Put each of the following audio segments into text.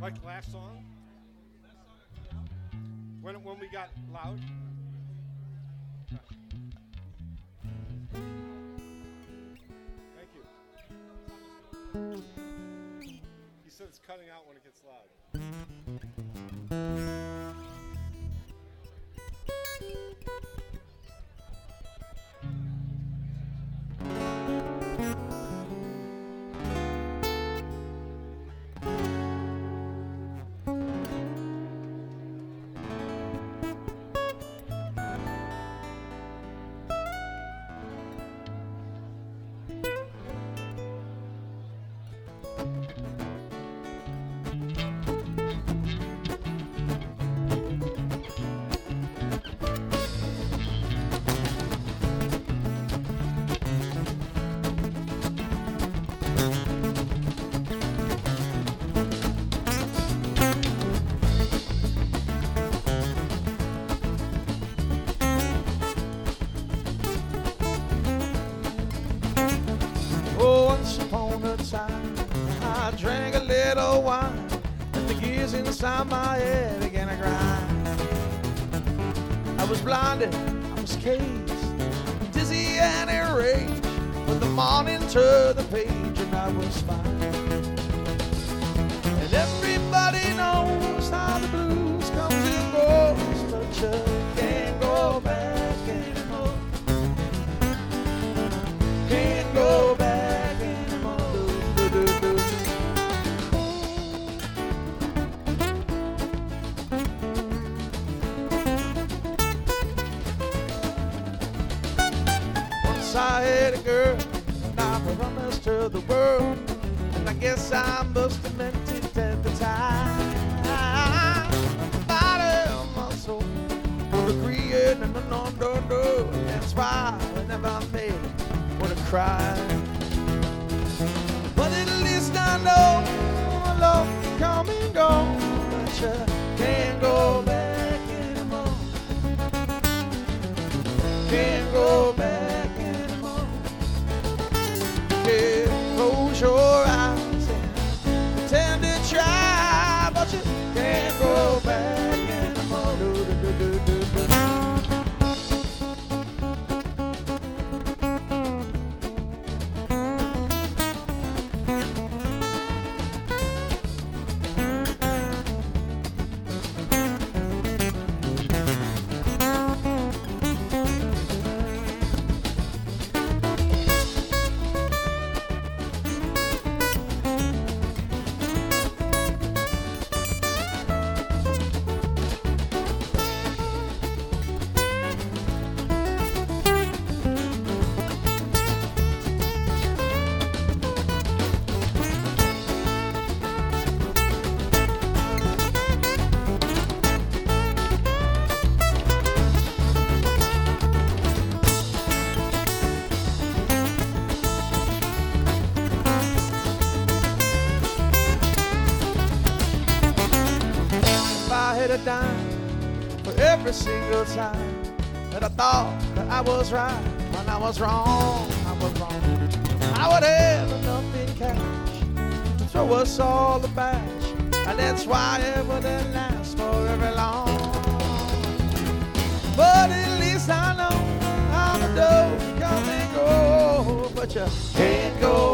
Like last song? When, when we got loud? Thank you. He said it's cutting out when it gets loud. I drank a little wine, and the gears inside my head began to grind. I was blinded, I was caged, dizzy and enraged. When the morning turned the page, and I was fine. And everybody I had a girl, and I promised her the world, and I guess I must have meant it at the time. Body of my soul would agree, no, no, no, no, no. That's why whenever I made would have cried. But at least I know my love come and go, but you can't go back anymore. Can't go a dime for every single time that I thought that I was right when I was wrong, I was wrong. I would have enough in cash to throw us all a bash, and that's why it wouldn't last for very long. But at least I know I'm a can come go, but you can't go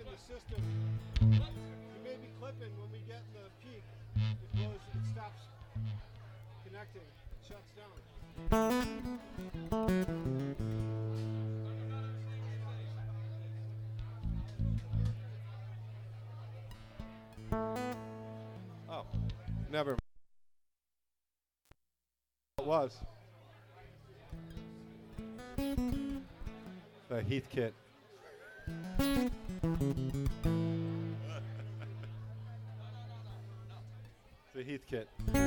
in the system. It may be clipping when we get the peak. It it stops connecting, shuts down. Oh, never. It was. The Heathkit. The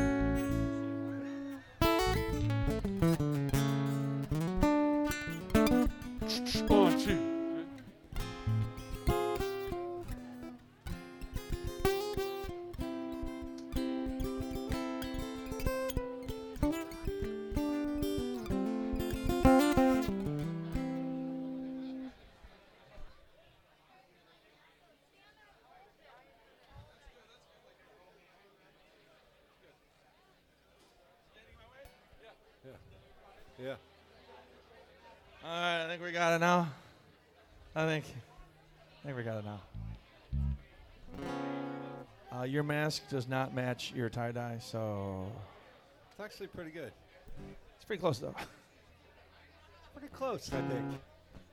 Yeah. All right, I think we got it now. I think, I think we got it now. Uh, your mask does not match your tie dye, so It's actually pretty good. it's pretty close though. Pretty close, I think.